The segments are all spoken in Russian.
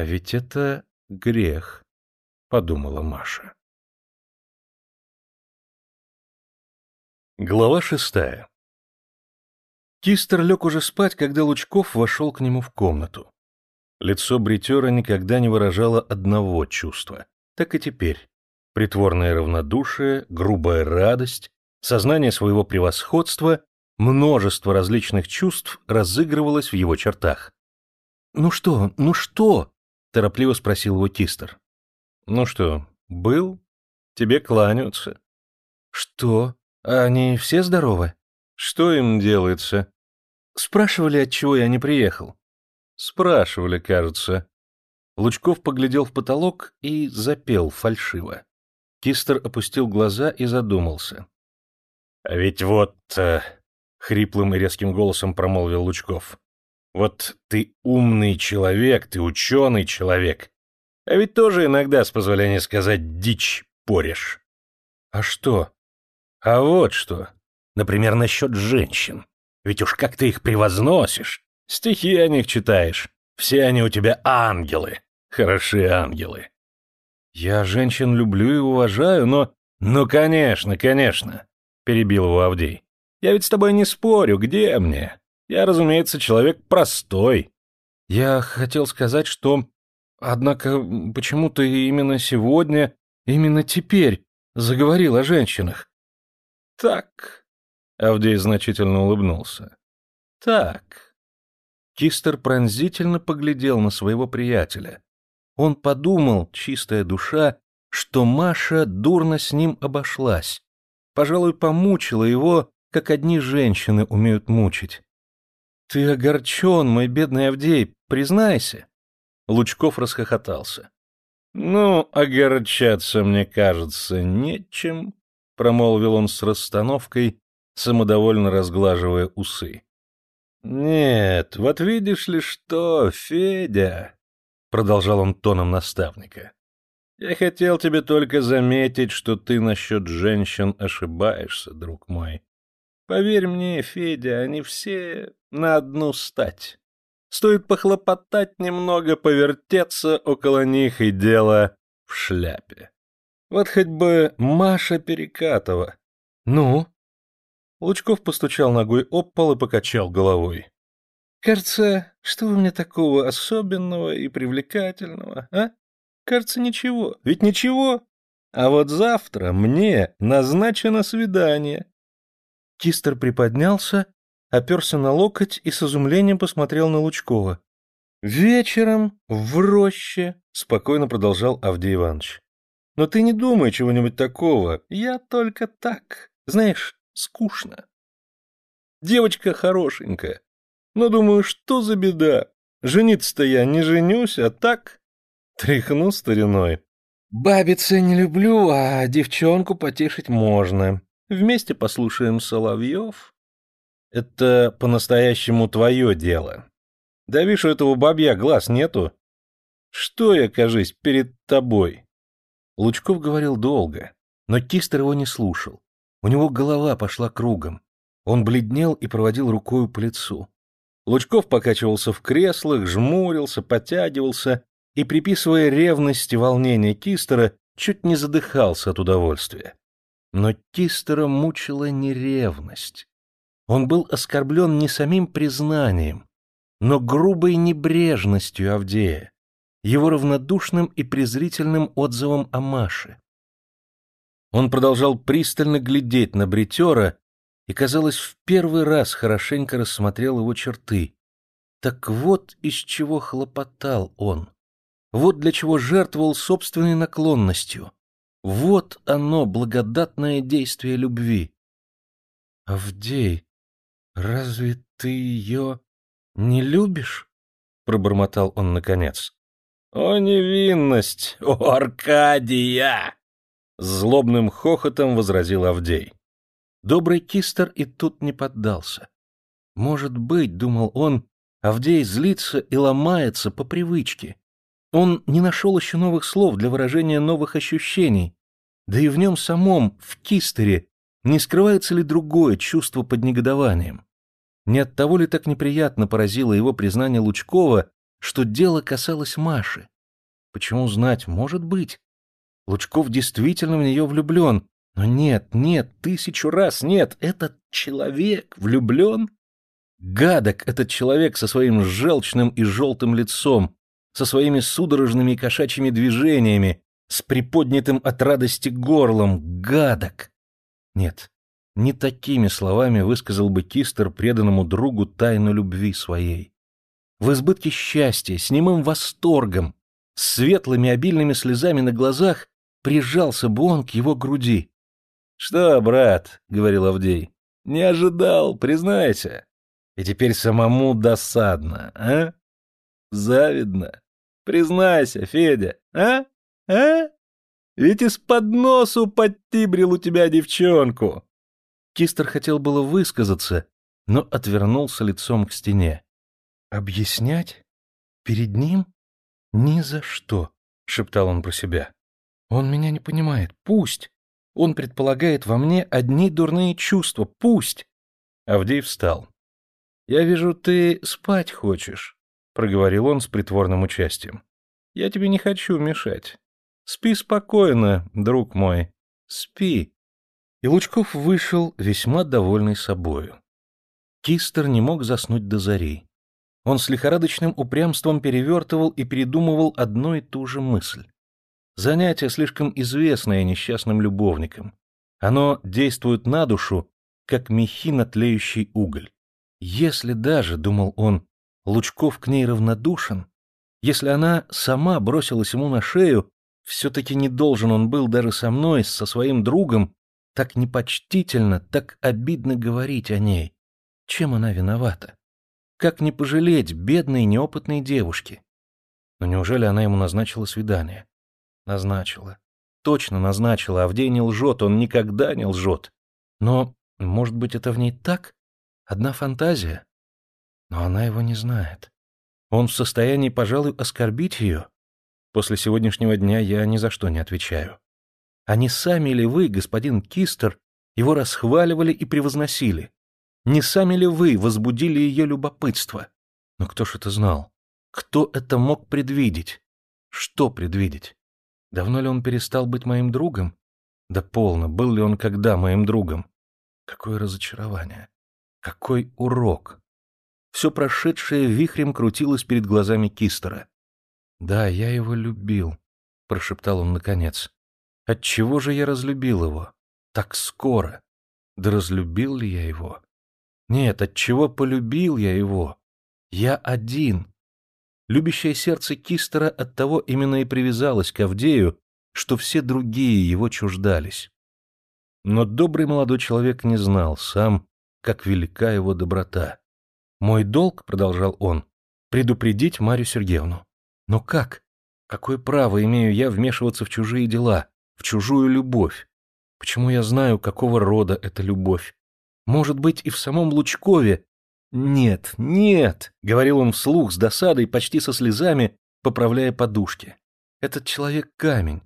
А ведь это грех, подумала Маша. Глава шестая Кистер лег уже спать, когда Лучков вошел к нему в комнату. Лицо бритера никогда не выражало одного чувства. Так и теперь. Притворное равнодушие, грубая радость, сознание своего превосходства, множество различных чувств разыгрывалось в его чертах. «Ну что, ну что?» — торопливо спросил его Кистер. «Ну что, был? Тебе кланяются». «Что? Они все здоровы?» «Что им делается?» «Спрашивали, отчего я не приехал». «Спрашивали, кажется». Лучков поглядел в потолок и запел фальшиво. Кистер опустил глаза и задумался. «А ведь вот...» э, — хриплым и резким голосом промолвил Лучков. «Вот ты умный человек, ты ученый человек, а ведь тоже иногда, с позволения сказать, дичь порешь». «А что?» «А вот что. Например, насчет женщин. Ведь уж как ты их превозносишь. Стихи о них читаешь. Все они у тебя ангелы. Хорошие ангелы. Я женщин люблю и уважаю, но... Ну, конечно, конечно, перебил его Авдей. Я ведь с тобой не спорю, где мне? Я, разумеется, человек простой. Я хотел сказать, что... Однако почему-то именно сегодня, именно теперь заговорил о женщинах. Так, Авдей значительно улыбнулся. Так. Кистер пронзительно поглядел на своего приятеля. Он подумал, чистая душа, что Маша дурно с ним обошлась. Пожалуй, помучила его, как одни женщины умеют мучить. «Ты огорчен, мой бедный Авдей, признайся!» Лучков расхохотался. «Ну, огорчаться, мне кажется, нечем», — промолвил он с расстановкой, самодовольно разглаживая усы. «Нет, вот видишь ли что, Федя!» — продолжал он тоном наставника. «Я хотел тебе только заметить, что ты насчет женщин ошибаешься, друг мой. Поверь мне, Федя, они все на одну стать. Стоит похлопотать немного, повертеться около них, и дело в шляпе. Вот хоть бы Маша Перекатова. Ну, Лучков постучал ногой об пол и покачал головой. «Кажется, что вы мне такого особенного и привлекательного, а? Кажется, ничего. Ведь ничего. А вот завтра мне назначено свидание». Кистер приподнялся, оперся на локоть и с изумлением посмотрел на Лучкова. «Вечером в роще», — спокойно продолжал Авдей Иванович. «Но ты не думай чего-нибудь такого. Я только так. Знаешь, скучно. Девочка хорошенькая. Но думаю, что за беда? Жениться-то я не женюсь, а так... Тряхну стариной. Бабица не люблю, а девчонку потешить можно. Вместе послушаем Соловьев. Это по-настоящему твое дело. Да видишь, у этого бабья глаз нету. Что я, кажись, перед тобой? Лучков говорил долго, но Кистер его не слушал. У него голова пошла кругом. Он бледнел и проводил рукою по лицу. Лучков покачивался в креслах, жмурился, потягивался и, приписывая ревность и волнение Кистера, чуть не задыхался от удовольствия. Но Кистера мучила не ревность. Он был оскорблен не самим признанием, но грубой небрежностью Авдея, его равнодушным и презрительным отзывом о Маше. Он продолжал пристально глядеть на бритера и, казалось, в первый раз хорошенько рассмотрел его черты. Так вот из чего хлопотал он. Вот для чего жертвовал собственной наклонностью. Вот оно, благодатное действие любви. «Авдей, разве ты ее не любишь?» — пробормотал он наконец. «О, невинность! О, Аркадия!» Злобным хохотом возразил Авдей. Добрый кистер и тут не поддался. Может быть, думал он, Авдей злится и ломается по привычке. Он не нашел еще новых слов для выражения новых ощущений. Да и в нем самом, в кистере, не скрывается ли другое чувство под негодованием? Не от того ли так неприятно поразило его признание Лучкова, что дело касалось Маши. Почему знать? Может быть. Лучков действительно в нее влюблен. Но нет, нет, тысячу раз нет. Этот человек влюблен? Гадок этот человек со своим желчным и желтым лицом, со своими судорожными кошачьими движениями, с приподнятым от радости горлом. Гадок! Нет, не такими словами высказал бы Кистер преданному другу тайну любви своей. В избытке счастья, с немым восторгом, с светлыми обильными слезами на глазах прижался бы он к его груди. — Что, брат, — говорил Авдей, — не ожидал, признайся. И теперь самому досадно, а? Завидно. Признайся, Федя, а? А? Ведь из-под носу подтибрил у тебя девчонку. Кистер хотел было высказаться, но отвернулся лицом к стене. «Объяснять? Перед ним? Ни за что!» — шептал он про себя. «Он меня не понимает. Пусть! Он предполагает во мне одни дурные чувства. Пусть!» Авдей встал. «Я вижу, ты спать хочешь», — проговорил он с притворным участием. «Я тебе не хочу мешать. Спи спокойно, друг мой. Спи». И Лучков вышел, весьма довольный собою. Кистер не мог заснуть до зари. Он с лихорадочным упрямством перевертывал и передумывал одну и ту же мысль. Занятие слишком известное несчастным любовникам. Оно действует на душу, как мехи на тлеющий уголь. Если даже, — думал он, — Лучков к ней равнодушен, если она сама бросилась ему на шею, все-таки не должен он был даже со мной, со своим другом, так непочтительно, так обидно говорить о ней. Чем она виновата? Как не пожалеть бедной неопытной девушки? Но неужели она ему назначила свидание? Назначила. Точно назначила, Авдей не лжет, он никогда не лжет. Но, может быть, это в ней так? Одна фантазия? Но она его не знает. Он в состоянии, пожалуй, оскорбить ее? После сегодняшнего дня я ни за что не отвечаю. А не сами ли вы, господин Кистер, его расхваливали и превозносили? Не сами ли вы возбудили ее любопытство? Но кто ж это знал? Кто это мог предвидеть? Что предвидеть? Давно ли он перестал быть моим другом? Да полно, был ли он когда моим другом? Какое разочарование! Какой урок! Все прошедшее вихрем крутилось перед глазами Кистера. «Да, я его любил», — прошептал он наконец. Отчего же я разлюбил его? Так скоро. Да разлюбил ли я его? Нет, отчего полюбил я его? Я один. Любящее сердце Кистера оттого именно и привязалось к Авдею, что все другие его чуждались. Но добрый молодой человек не знал сам, как велика его доброта. «Мой долг», — продолжал он, — «предупредить Марию Сергеевну». «Но как? Какое право имею я вмешиваться в чужие дела? в чужую любовь. Почему я знаю, какого рода эта любовь? Может быть, и в самом Лучкове? Нет, нет, — говорил он вслух с досадой, почти со слезами, поправляя подушки. Этот человек — камень.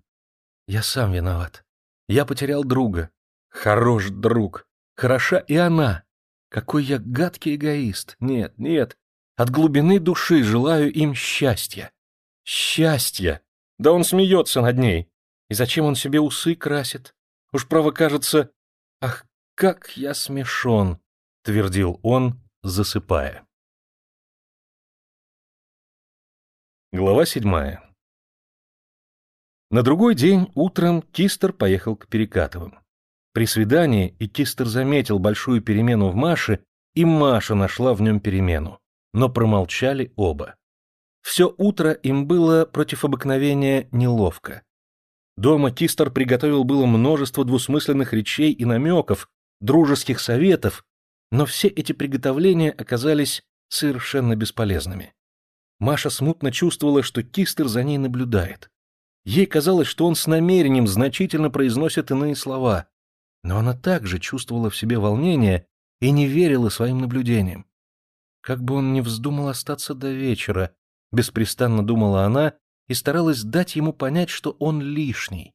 Я сам виноват. Я потерял друга. Хорош друг. Хороша и она. Какой я гадкий эгоист. Нет, нет. От глубины души желаю им счастья. Счастья! Да он смеется над ней. И зачем он себе усы красит? Уж право кажется... Ах, как я смешон, — твердил он, засыпая. Глава седьмая На другой день утром Кистер поехал к Перекатовым. При свидании и Кистер заметил большую перемену в Маше, и Маша нашла в нем перемену, но промолчали оба. Все утро им было против обыкновения неловко. Дома Кистер приготовил было множество двусмысленных речей и намеков, дружеских советов, но все эти приготовления оказались совершенно бесполезными. Маша смутно чувствовала, что Кистер за ней наблюдает. Ей казалось, что он с намерением значительно произносит иные слова, но она также чувствовала в себе волнение и не верила своим наблюдениям. Как бы он ни вздумал остаться до вечера, беспрестанно думала она и старалась дать ему понять, что он лишний.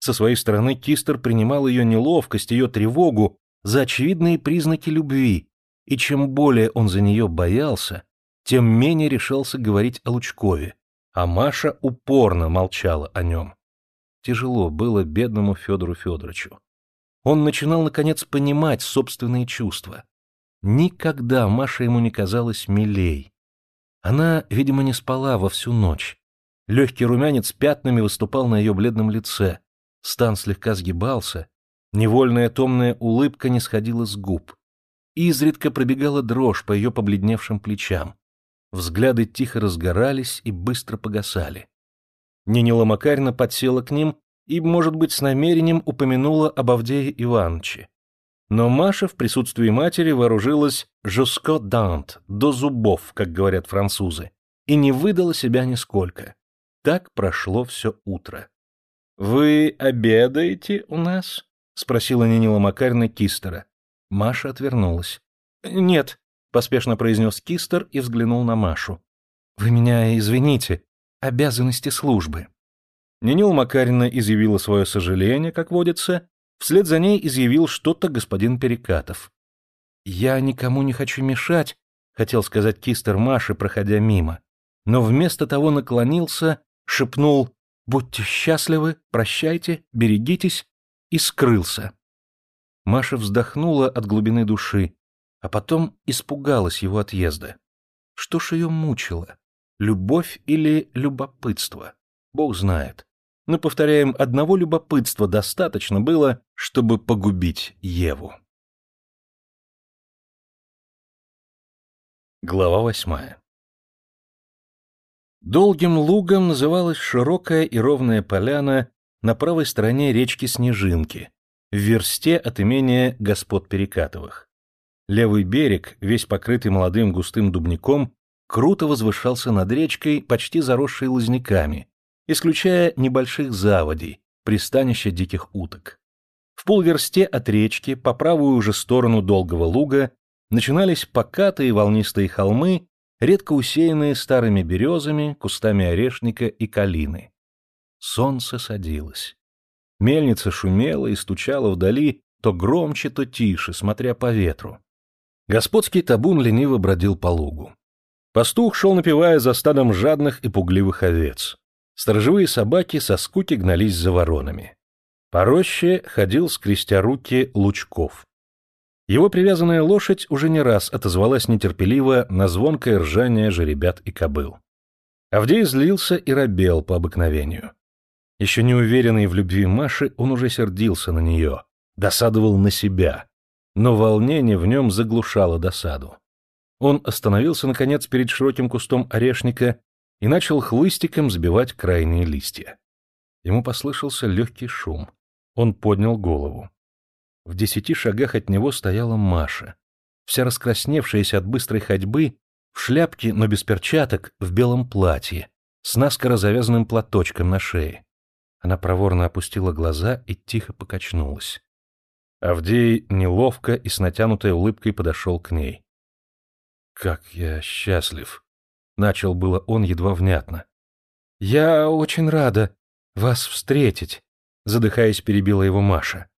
Со своей стороны Кистер принимал ее неловкость, ее тревогу за очевидные признаки любви, и чем более он за нее боялся, тем менее решался говорить о Лучкове, а Маша упорно молчала о нем. Тяжело было бедному Федору Федоровичу. Он начинал, наконец, понимать собственные чувства. Никогда Маша ему не казалась милей. Она, видимо, не спала во всю ночь. Легкий румянец пятнами выступал на ее бледном лице. Стан слегка сгибался. Невольная томная улыбка не сходила с губ. Изредка пробегала дрожь по ее побледневшим плечам. Взгляды тихо разгорались и быстро погасали. Нинила Макарина подсела к ним и, может быть, с намерением упомянула об Авдее Ивановиче. Но Маша в присутствии матери вооружилась «jusqu'au dent», до зубов, как говорят французы, и не выдала себя нисколько. Так прошло все утро. «Вы обедаете у нас?» — спросила Нинила Макарина Кистера. Маша отвернулась. «Нет», — поспешно произнес Кистер и взглянул на Машу. «Вы меня извините. Обязанности службы». Нинил Макарина изъявила свое сожаление, как водится, вслед за ней изъявил что-то господин Перекатов. «Я никому не хочу мешать», — хотел сказать Кистер Маше, проходя мимо, но вместо того наклонился, шепнул «Будьте счастливы, прощайте, берегитесь» и скрылся. Маша вздохнула от глубины души, а потом испугалась его отъезда. Что ж ее мучило? Любовь или любопытство? Бог знает. Но, повторяем, одного любопытства достаточно было, чтобы погубить Еву. Глава восьмая Долгим лугом называлась широкая и ровная поляна на правой стороне речки Снежинки, в версте от имения господ Перекатовых. Левый берег, весь покрытый молодым густым дубником, круто возвышался над речкой, почти заросшей лозняками, исключая небольших заводей, пристанища диких уток. В полверсте от речки, по правую уже сторону долгого луга, начинались покатые волнистые холмы, редко усеянные старыми березами, кустами орешника и калины. Солнце садилось. Мельница шумела и стучала вдали, то громче, то тише, смотря по ветру. Господский табун лениво бродил по лугу. Пастух шел напевая за стадом жадных и пугливых овец. Сторожевые собаки со скуки гнались за воронами. По роще ходил, скрестя руки, Лучков. Его привязанная лошадь уже не раз отозвалась нетерпеливо на звонкое ржание жеребят и кобыл. Авдей злился и робел по обыкновению. Еще не уверенный в любви Маши, он уже сердился на нее, досадовал на себя, но волнение в нем заглушало досаду. Он остановился, наконец, перед широким кустом орешника и начал хлыстиком сбивать крайние листья. Ему послышался легкий шум. Он поднял голову. В десяти шагах от него стояла Маша, вся раскрасневшаяся от быстрой ходьбы, в шляпке, но без перчаток, в белом платье, с наскоро завязанным платочком на шее. Она проворно опустила глаза и тихо покачнулась. Авдей неловко и с натянутой улыбкой подошел к ней. «Как я счастлив!» — начал было он едва внятно. «Я очень рада вас встретить», — задыхаясь, перебила его Маша.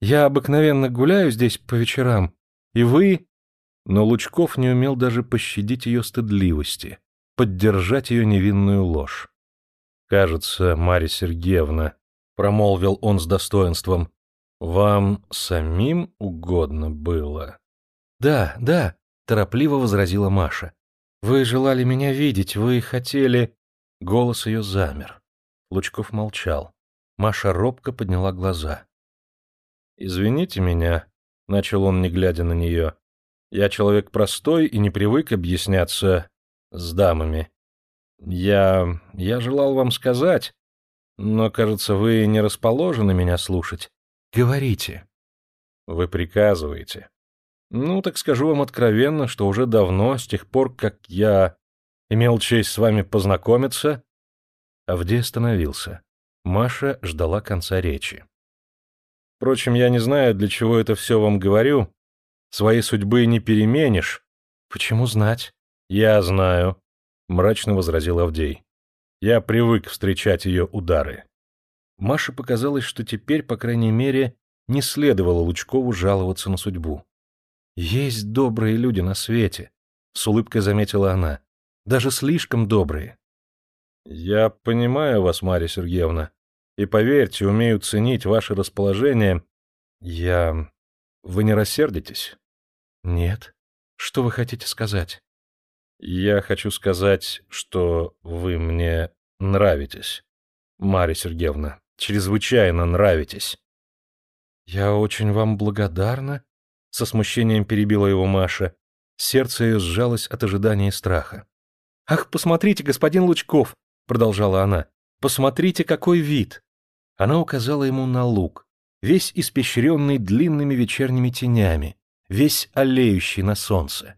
«Я обыкновенно гуляю здесь по вечерам, и вы...» Но Лучков не умел даже пощадить ее стыдливости, поддержать ее невинную ложь. «Кажется, Марья Сергеевна», — промолвил он с достоинством, — «вам самим угодно было?» «Да, да», — торопливо возразила Маша. «Вы желали меня видеть, вы хотели...» Голос ее замер. Лучков молчал. Маша робко подняла глаза. «Извините меня», — начал он, не глядя на нее. «Я человек простой и не привык объясняться с дамами. Я... я желал вам сказать, но, кажется, вы не расположены меня слушать. Говорите. Вы приказываете. Ну, так скажу вам откровенно, что уже давно, с тех пор, как я имел честь с вами познакомиться... Авдей остановился. Маша ждала конца речи. Впрочем, я не знаю, для чего это все вам говорю. Своей судьбы не переменишь. Почему знать? Я знаю мрачно возразил Авдей. Я привык встречать ее удары. Маше показалось, что теперь, по крайней мере, не следовало Лучкову жаловаться на судьбу. Есть добрые люди на свете, с улыбкой заметила она. даже слишком добрые. Я понимаю вас, Марья Сергеевна, и, поверьте, умею ценить ваше расположение. Я... Вы не рассердитесь? Нет. Что вы хотите сказать? Я хочу сказать, что вы мне нравитесь, Марья Сергеевна, чрезвычайно нравитесь. Я очень вам благодарна, со смущением перебила его Маша. Сердце ее сжалось от ожидания и страха. «Ах, посмотрите, господин Лучков!» — продолжала она. «Посмотрите, какой вид!» Она указала ему на луг, весь испещренный длинными вечерними тенями, весь олеющий на солнце.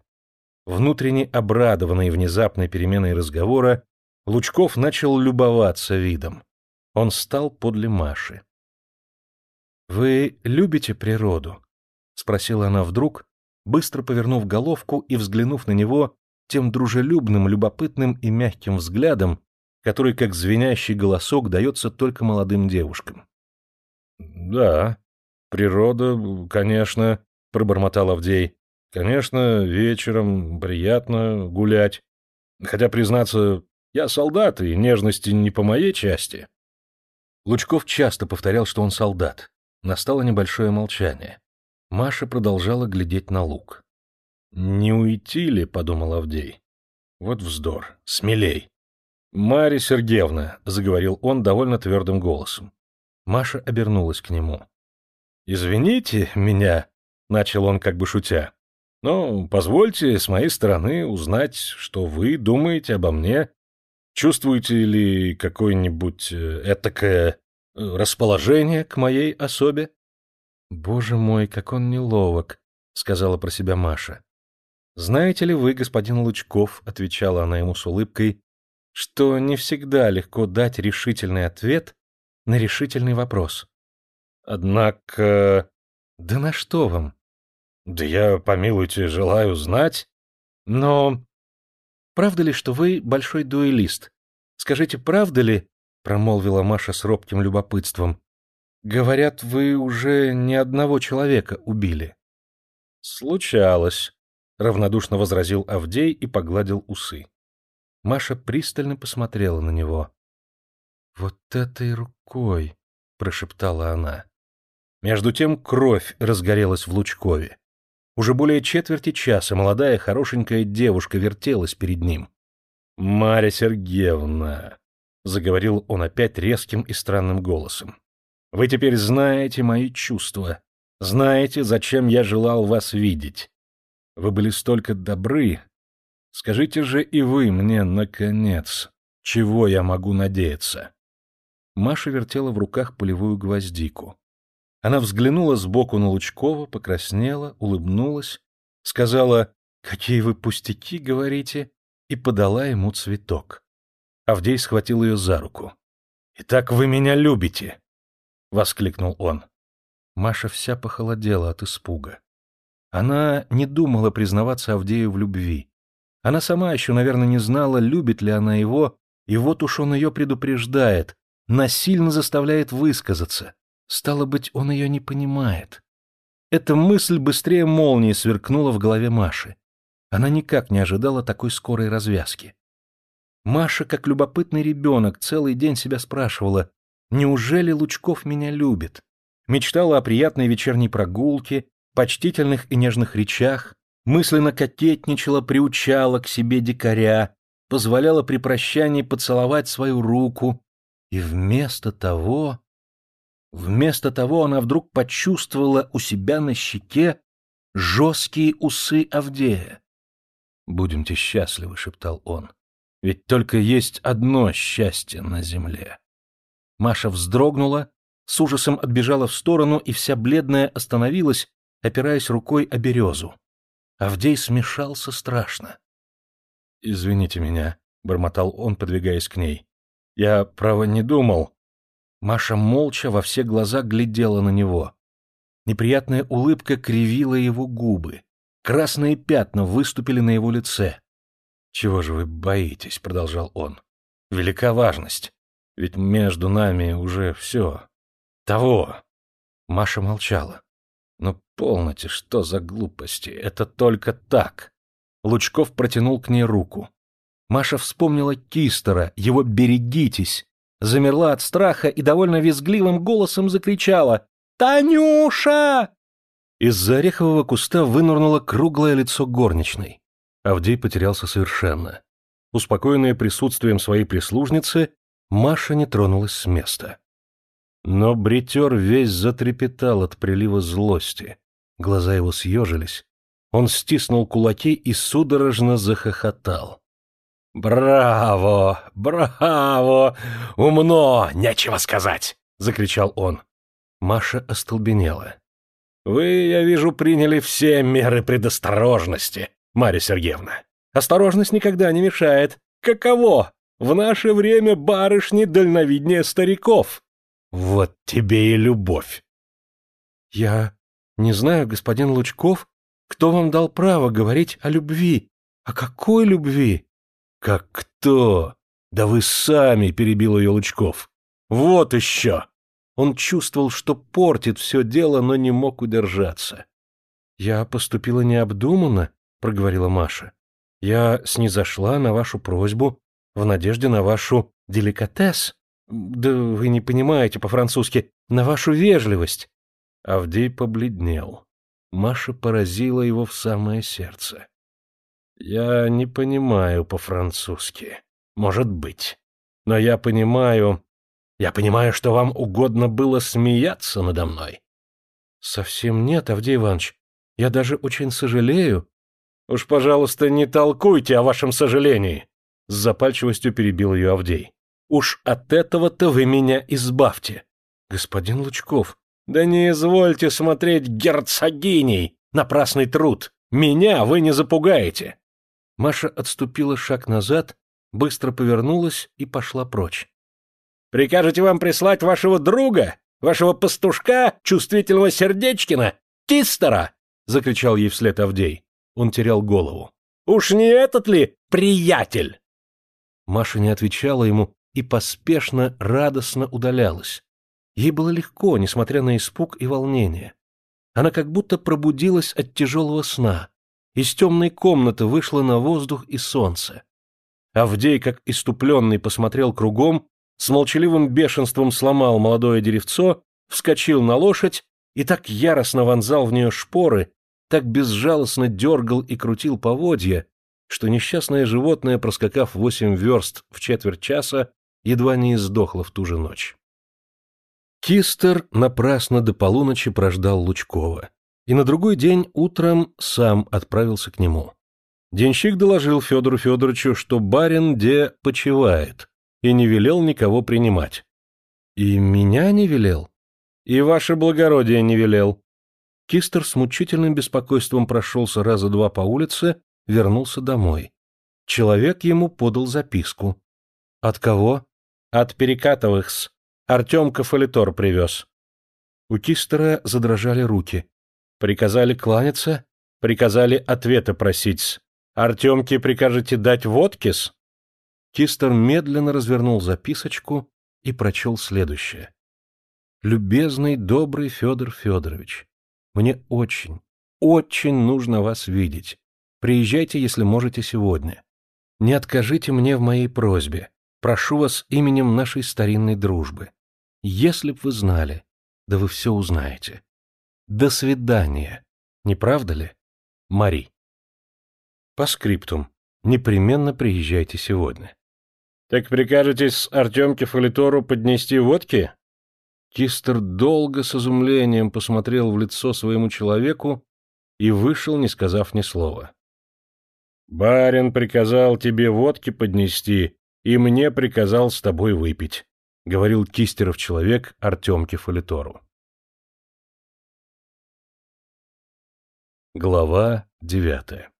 Внутренне обрадованный внезапной переменой разговора, Лучков начал любоваться видом. Он стал подле Маши. «Вы любите природу?» — спросила она вдруг, быстро повернув головку и взглянув на него тем дружелюбным, любопытным и мягким взглядом, который, как звенящий голосок, дается только молодым девушкам. «Да, природа, конечно», — пробормотал Авдей. «Конечно, вечером приятно гулять. Хотя, признаться, я солдат, и нежности не по моей части». Лучков часто повторял, что он солдат. Настало небольшое молчание. Маша продолжала глядеть на луг. «Не уйти ли?» — подумал Авдей. «Вот вздор. Смелей». «Марья Сергеевна», — заговорил он довольно твердым голосом. Маша обернулась к нему. «Извините меня», — начал он как бы шутя, — «но позвольте с моей стороны узнать, что вы думаете обо мне. Чувствуете ли какое-нибудь э, этакое э, расположение к моей особе?» «Боже мой, как он неловок», — сказала про себя Маша. «Знаете ли вы, господин Лучков», — отвечала она ему с улыбкой, «что не всегда легко дать решительный ответ на решительный вопрос». «Однако...» «Да на что вам?» «Да я, помилуйте, желаю знать, но...» «Правда ли, что вы большой дуэлист? Скажите, правда ли, — промолвила Маша с робким любопытством, Говорят, вы уже ни одного человека убили. Случалось, равнодушно возразил Авдей и погладил усы. Маша пристально посмотрела на него. Вот этой рукой, прошептала она. Между тем кровь разгорелась в Лучкове. Уже более четверти часа молодая хорошенькая девушка вертелась перед ним. «Марья Сергеевна», — заговорил он опять резким и странным голосом, вы теперь знаете мои чувства, знаете, зачем я желал вас видеть. Вы были столько добры. Скажите же и вы мне, наконец, чего я могу надеяться?» Маша вертела в руках полевую гвоздику. Она взглянула сбоку на Лучкова, покраснела, улыбнулась, сказала «Какие вы пустяки говорите!» и подала ему цветок. Авдей схватил ее за руку. «Итак вы меня любите!» — воскликнул он. Маша вся похолодела от испуга. Она не думала признаваться Авдею в любви. Она сама еще, наверное, не знала, любит ли она его, и вот уж он ее предупреждает, насильно заставляет высказаться. Стало быть, он ее не понимает. Эта мысль быстрее молнии сверкнула в голове Маши. Она никак не ожидала такой скорой развязки. Маша, как любопытный ребенок, целый день себя спрашивала, Неужели Лучков меня любит? Мечтала о приятной вечерней прогулке, почтительных и нежных речах, мысленно кокетничала, приучала к себе дикаря, позволяла при прощании поцеловать свою руку. И вместо того... Вместо того она вдруг почувствовала у себя на щеке жесткие усы Авдея. «Будемте счастливы», — шептал он, — «ведь только есть одно счастье на земле». Маша вздрогнула, с ужасом отбежала в сторону и вся бледная остановилась, опираясь рукой о березу. Авдей смешался страшно. «Извините меня», — бормотал он, подвигаясь к ней. «Я, право, не думал». Маша молча во все глаза глядела на него. Неприятная улыбка кривила его губы. Красные пятна выступили на его лице. «Чего же вы боитесь?» — продолжал он. «Велика важность. Ведь между нами уже все. Того. Маша молчала. «Ну, полноте, что за глупости? Это только так. Лучков протянул к ней руку. Маша вспомнила Кистера, его «берегитесь», замерла от страха и довольно визгливым голосом закричала «Танюша!». Из-за орехового куста вынурнуло круглое лицо горничной. Авдей потерялся совершенно. Успокоенная присутствием своей прислужницы, Маша не тронулась с места. Но бритер весь затрепетал от прилива злости. Глаза его съежились. Он стиснул кулаки и судорожно захохотал. «Браво! Браво! Умно! Нечего сказать!» — закричал он. Маша остолбенела. «Вы, я вижу, приняли все меры предосторожности, Марья Сергеевна. Осторожность никогда не мешает. Каково? В наше время барышни дальновиднее стариков. Вот тебе и любовь!» «Я не знаю, господин Лучков, кто вам дал право говорить о любви? О какой любви?» «Как кто? Да вы сами!» — перебил ее Лучков. «Вот еще!» Он чувствовал, что портит все дело, но не мог удержаться. «Я поступила необдуманно», — проговорила Маша. «Я снизошла на вашу просьбу в надежде на вашу деликатес. Да вы не понимаете по-французски, на вашу вежливость». Авдей побледнел. Маша поразила его в самое сердце. Я не понимаю по-французски. Может быть. Но я понимаю... Я понимаю, что вам угодно было смеяться надо мной. Совсем нет, Авдей Иванович. Я даже очень сожалею. Уж, пожалуйста, не толкуйте о вашем сожалении. С запальчивостью перебил ее Авдей. Уж от этого-то вы меня избавьте. Господин Лучков, да не извольте смотреть герцогиней, напрасный труд. Меня вы не запугаете. Маша отступила шаг назад, быстро повернулась и пошла прочь. «Прикажете вам прислать вашего друга, вашего пастушка, чувствительного Сердечкина, Кистера?» — закричал ей вслед Авдей. Он терял голову. «Уж не этот ли приятель?» Маша не отвечала ему и поспешно, радостно удалялась. Ей было легко, несмотря на испуг и волнение. Она как будто пробудилась от тяжелого сна, из темной комнаты вышла на воздух и солнце. Авдей, как иступленный, посмотрел кругом, с молчаливым бешенством сломал молодое деревцо, вскочил на лошадь и так яростно вонзал в нее шпоры, так безжалостно дергал и крутил поводья, что несчастное животное, проскакав восемь верст в четверть часа, едва не издохло в ту же ночь. Кистер напрасно до полуночи прождал Лучкова и на другой день утром сам отправился к нему. Денщик доложил Федору Федоровичу, что барин где почивает, и не велел никого принимать. И меня не велел? И ваше благородие не велел. Кистер с мучительным беспокойством прошелся раза два по улице, вернулся домой. Человек ему подал записку. От кого? От Перекатовых-с. Артем Кафалитор привез. У Кистера задрожали руки. Приказали кланяться, приказали ответа просить. Артемке прикажете дать водки-с? Кистер медленно развернул записочку и прочел следующее. «Любезный, добрый Федор Федорович, мне очень, очень нужно вас видеть. Приезжайте, если можете сегодня. Не откажите мне в моей просьбе. Прошу вас именем нашей старинной дружбы. Если б вы знали, да вы все узнаете. До свидания. Не правда ли? Мари. По скриптум. Непременно приезжайте сегодня. Так прикажете с Артемке Фалитору поднести водки? Кистер долго с изумлением посмотрел в лицо своему человеку и вышел, не сказав ни слова. «Барин приказал тебе водки поднести, и мне приказал с тобой выпить», — говорил Кистеров человек Артемке Фалитору. Глава девятая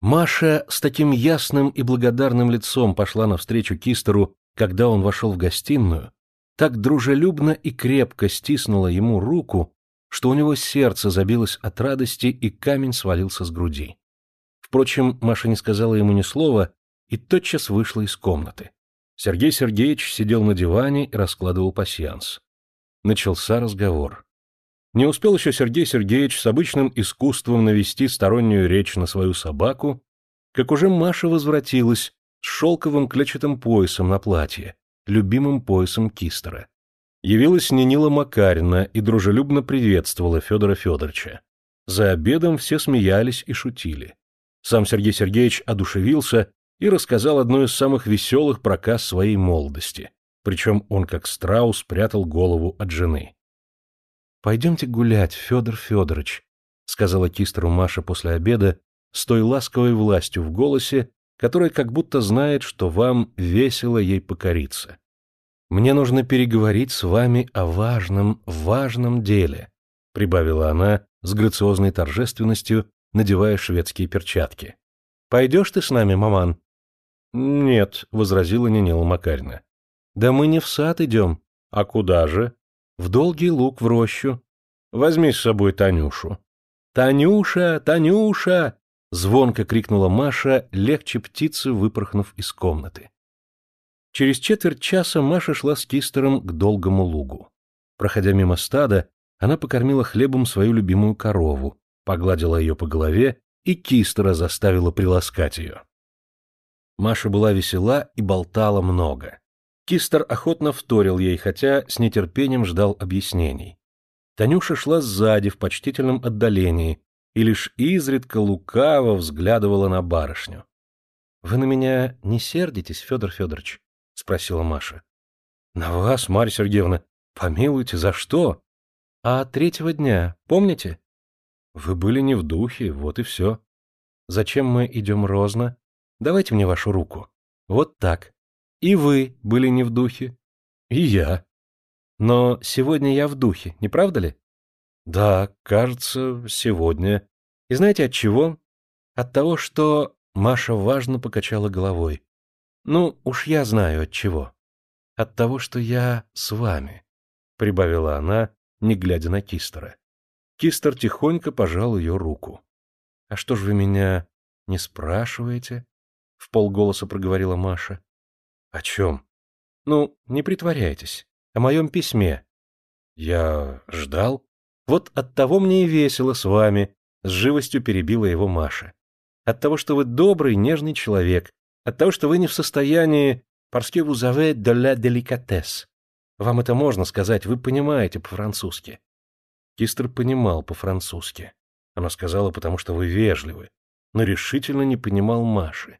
Маша с таким ясным и благодарным лицом пошла навстречу Кистеру, когда он вошел в гостиную, так дружелюбно и крепко стиснула ему руку, что у него сердце забилось от радости и камень свалился с груди. Впрочем, Маша не сказала ему ни слова и тотчас вышла из комнаты. Сергей Сергеевич сидел на диване и раскладывал пасьянс. Начался разговор. Не успел еще Сергей Сергеевич с обычным искусством навести стороннюю речь на свою собаку, как уже Маша возвратилась с шелковым клетчатым поясом на платье, любимым поясом Кистера. Явилась Нинила Макарина и дружелюбно приветствовала Федора Федоровича. За обедом все смеялись и шутили. Сам Сергей Сергеевич одушевился и рассказал одну из самых веселых проказ своей молодости. Причем он, как страус, прятал голову от жены. «Пойдемте гулять, Федор Федорович», — сказала Кистеру Маша после обеда с той ласковой властью в голосе, которая как будто знает, что вам весело ей покориться. «Мне нужно переговорить с вами о важном, важном деле», — прибавила она с грациозной торжественностью, надевая шведские перчатки. «Пойдешь ты с нами, маман?» «Нет», — возразила Нинела Макарина. «Да мы не в сад идем». «А куда же?» «В долгий луг, в рощу». «Возьми с собой Танюшу». «Танюша! Танюша!» — звонко крикнула Маша, легче птицы выпорхнув из комнаты. Через четверть часа Маша шла с Кистером к долгому лугу. Проходя мимо стада, она покормила хлебом свою любимую корову, погладила ее по голове и Кистера заставила приласкать ее. Маша была весела и болтала много. Кистер охотно вторил ей, хотя с нетерпением ждал объяснений. Танюша шла сзади в почтительном отдалении и лишь изредка лукаво взглядывала на барышню. — Вы на меня не сердитесь, Федор Федорович? — спросила Маша. — На вас, Марья Сергеевна. Помилуйте, за что? — А третьего дня, помните? — Вы были не в духе, вот и все. — Зачем мы идем розно? Давайте мне вашу руку. Вот так. И вы были не в духе. И я. Но сегодня я в духе, не правда ли? Да, кажется, сегодня. И знаете от чего? От того, что... Маша важно покачала головой. Ну, уж я знаю от чего. От того, что я с вами, прибавила она, не глядя на Кистера. Кистер тихонько пожал ее руку. А что ж вы меня не спрашиваете? — в полголоса проговорила Маша. — О чем? — Ну, не притворяйтесь. О моем письме. — Я ждал? — Вот от того мне и весело с вами, — с живостью перебила его Маша. — От того, что вы добрый, нежный человек, от того, что вы не в состоянии... Parce que vous avez de. Вам это можно сказать, вы понимаете по-французски. Кистер понимал по-французски. Она сказала, потому что вы вежливы, но решительно не понимал Маши.